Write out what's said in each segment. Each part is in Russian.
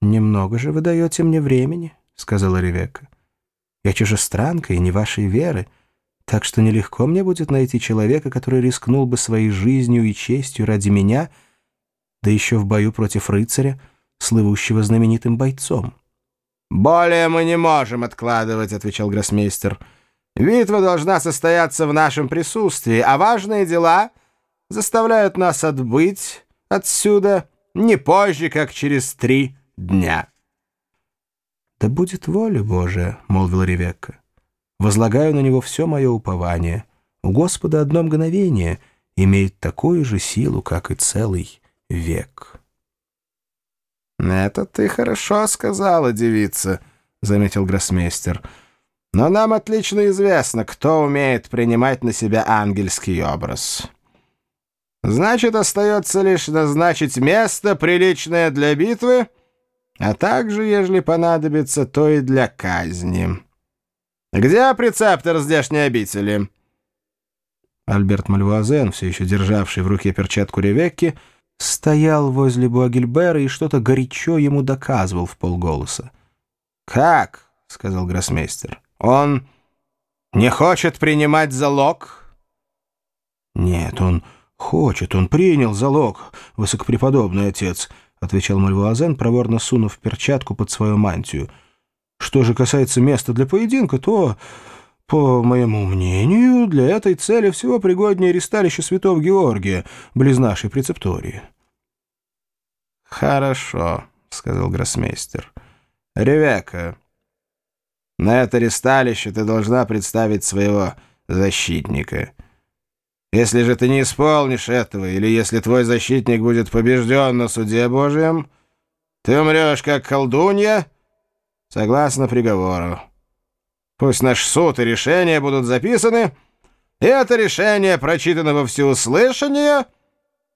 «Немного же вы даете мне времени», — сказала Ревекка. «Я чужестранка и не вашей веры, так что нелегко мне будет найти человека, который рискнул бы своей жизнью и честью ради меня, да еще в бою против рыцаря, слывущего знаменитым бойцом». «Более мы не можем откладывать», — отвечал гроссмейстер. «Битва должна состояться в нашем присутствии, а важные дела заставляют нас отбыть отсюда не позже, как через три дня. «Да будет воля Божия», — молвил Ревекка. «Возлагаю на него все мое упование. У Господа одно мгновение имеет такую же силу, как и целый век». «Это ты хорошо сказала, девица», — заметил гроссмейстер. «Но нам отлично известно, кто умеет принимать на себя ангельский образ». Значит, остается лишь назначить место, приличное для битвы, а также, ежели понадобится, то и для казни. Где прецептор здешней обители?» Альберт Мальвуазен, все еще державший в руке перчатку Ревекки, стоял возле Буагильбера и что-то горячо ему доказывал в полголоса. «Как?» — сказал гроссмейстер. «Он не хочет принимать залог?» «Нет, он хочет, он принял залог, высокопреподобный отец», — отвечал Мальвуазен, проворно сунув перчатку под свою мантию. «Что же касается места для поединка, то, по моему мнению, для этой цели всего пригоднее ресталище святого Георгия, близ нашей прецептории». «Хорошо», — сказал гроссмейстер. «Ревека, на это ресталище ты должна представить своего защитника». Если же ты не исполнишь этого, или если твой защитник будет побежден на суде Божьем, ты умрешь как колдунья, согласно приговору. Пусть наш суд и решение будут записаны, и это решение прочитано во всеуслышание,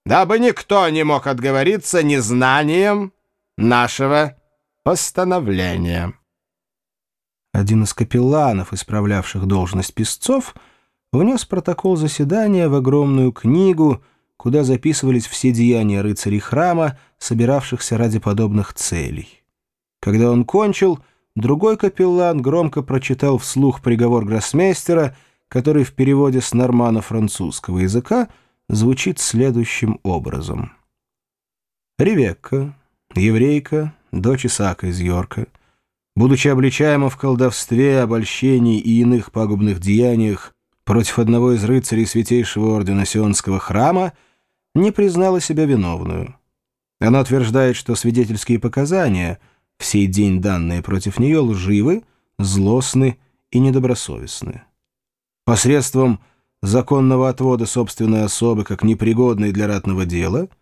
дабы никто не мог отговориться незнанием нашего постановления». Один из капелланов, исправлявших должность песцов, — внес протокол заседания в огромную книгу, куда записывались все деяния рыцарей храма, собиравшихся ради подобных целей. Когда он кончил, другой капеллан громко прочитал вслух приговор гроссмейстера, который в переводе с нормано-французского языка звучит следующим образом. Ревекка, еврейка, дочь Исаака из Йорка, будучи обличаема в колдовстве, обольщении и иных пагубных деяниях, против одного из рыцарей Святейшего Ордена Сионского храма не признала себя виновную. Она утверждает, что свидетельские показания, в сей день данные против нее, лживы, злостны и недобросовестны. Посредством законного отвода собственной особы как непригодной для ратного дела –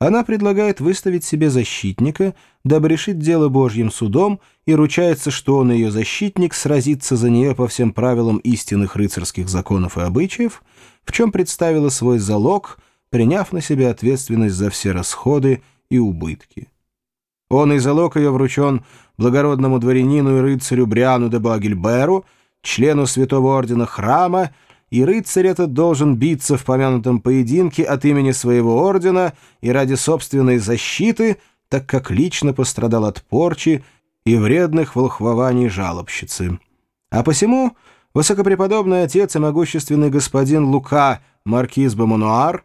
она предлагает выставить себе защитника, дабы решить дело Божьим судом, и ручается, что он ее защитник сразится за нее по всем правилам истинных рыцарских законов и обычаев, в чем представила свой залог, приняв на себя ответственность за все расходы и убытки. Он и залог ее вручен благородному дворянину и рыцарю Бриану де Багельберу, члену Святого Ордена Храма, и рыцарь этот должен биться в помянутом поединке от имени своего ордена и ради собственной защиты, так как лично пострадал от порчи и вредных волхвований жалобщицы. А посему высокопреподобный отец и могущественный господин Лука, маркиз Бамануар,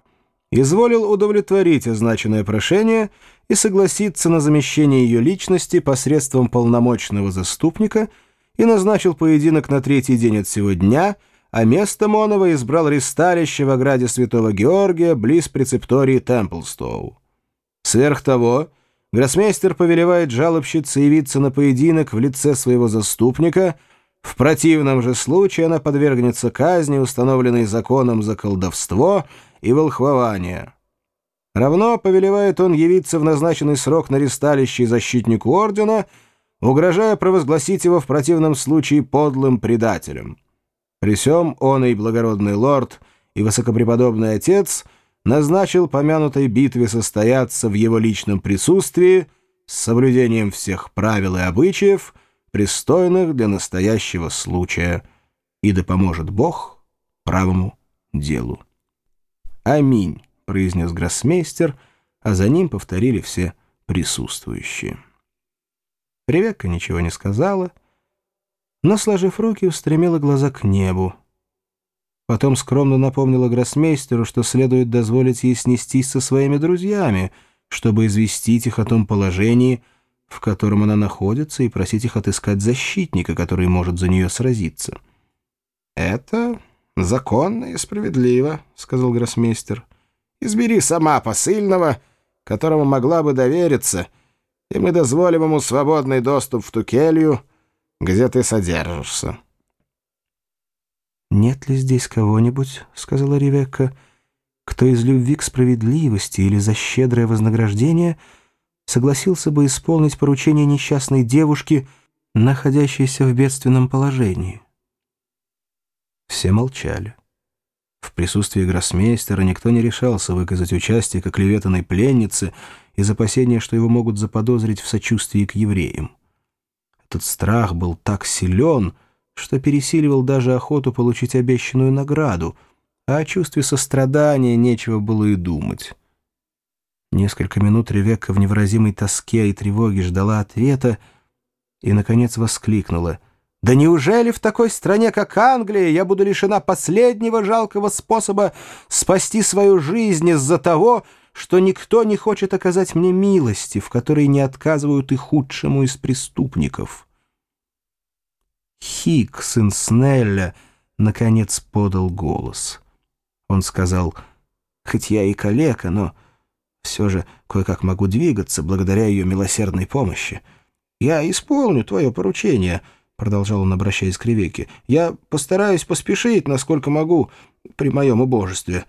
изволил удовлетворить означенное прошение и согласиться на замещение ее личности посредством полномочного заступника и назначил поединок на третий день от сего дня — а место Монова избрал ристалище в ограде Святого Георгия близ прецептории Темплстоу. Сверх того, гроссмейстер повелевает жалобщице явиться на поединок в лице своего заступника, в противном же случае она подвергнется казни, установленной законом за колдовство и волхвование. Равно повелевает он явиться в назначенный срок на ристалище защитнику ордена, угрожая провозгласить его в противном случае подлым предателем. При сём он и благородный лорд, и высокопреподобный отец назначил помянутой битве состояться в его личном присутствии с соблюдением всех правил и обычаев, пристойных для настоящего случая, и да поможет Бог правому делу. «Аминь», — произнес гроссмейстер, а за ним повторили все присутствующие. Ревекка ничего не сказала, но, сложив руки, устремила глаза к небу. Потом скромно напомнила гроссмейстеру, что следует дозволить ей снестись со своими друзьями, чтобы известить их о том положении, в котором она находится, и просить их отыскать защитника, который может за нее сразиться. «Это законно и справедливо», — сказал гроссмейстер. «Избери сама посыльного, которому могла бы довериться, и мы дозволим ему свободный доступ в ту келью, где ты содержишься». «Нет ли здесь кого-нибудь, — сказала Ревекка, — кто из любви к справедливости или за щедрое вознаграждение согласился бы исполнить поручение несчастной девушки, находящейся в бедственном положении?» Все молчали. В присутствии гроссмейстера никто не решался выказать участие к оклеветанной пленнице из опасения, что его могут заподозрить в сочувствии к евреям. Этот страх был так силен, что пересиливал даже охоту получить обещанную награду, а о чувстве сострадания нечего было и думать. Несколько минут Ревекка в невыразимой тоске и тревоге ждала ответа и, наконец, воскликнула. «Да неужели в такой стране, как Англия, я буду лишена последнего жалкого способа спасти свою жизнь из-за того, что никто не хочет оказать мне милости, в которой не отказывают и худшему из преступников?» Хик, сын Снелля, наконец подал голос. Он сказал, «Хоть я и калека, но все же кое-как могу двигаться благодаря ее милосердной помощи. Я исполню твое поручение», — продолжал он, обращаясь к Ревеке. «Я постараюсь поспешить, насколько могу, при моем убожестве.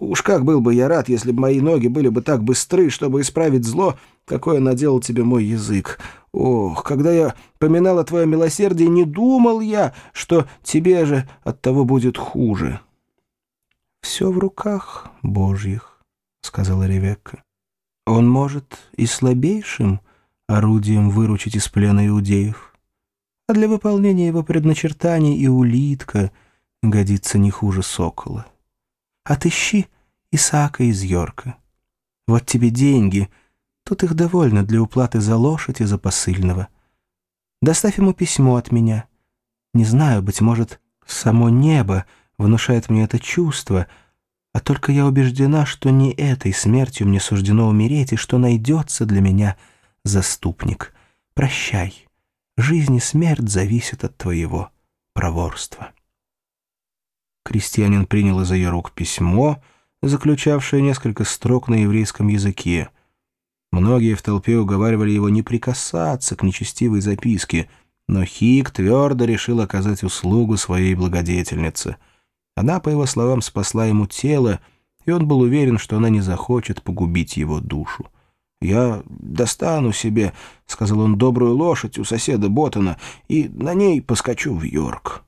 Уж как был бы я рад, если бы мои ноги были бы так быстры, чтобы исправить зло, какое наделал тебе мой язык. Ох, когда я поминал о твоем милосердии, не думал я, что тебе же от того будет хуже». «Все в руках Божьих», — сказала Ревекка. «Он может и слабейшим орудием выручить из плена иудеев, а для выполнения его предначертаний и улитка годится не хуже сокола. Отыщи Исаака из Йорка. Вот тебе деньги — Тут их довольно для уплаты за лошадь и за посыльного. Доставь ему письмо от меня. Не знаю, быть может, само небо внушает мне это чувство, а только я убеждена, что не этой смертью мне суждено умереть, и что найдется для меня заступник. Прощай. Жизнь и смерть зависят от твоего проворства. Крестьянин принял из ее рук письмо, заключавшее несколько строк на еврейском языке — Многие в толпе уговаривали его не прикасаться к нечестивой записке, но Хик твердо решил оказать услугу своей благодетельнице. Она, по его словам, спасла ему тело, и он был уверен, что она не захочет погубить его душу. «Я достану себе, — сказал он, — добрую лошадь у соседа Ботана, и на ней поскочу в Йорк».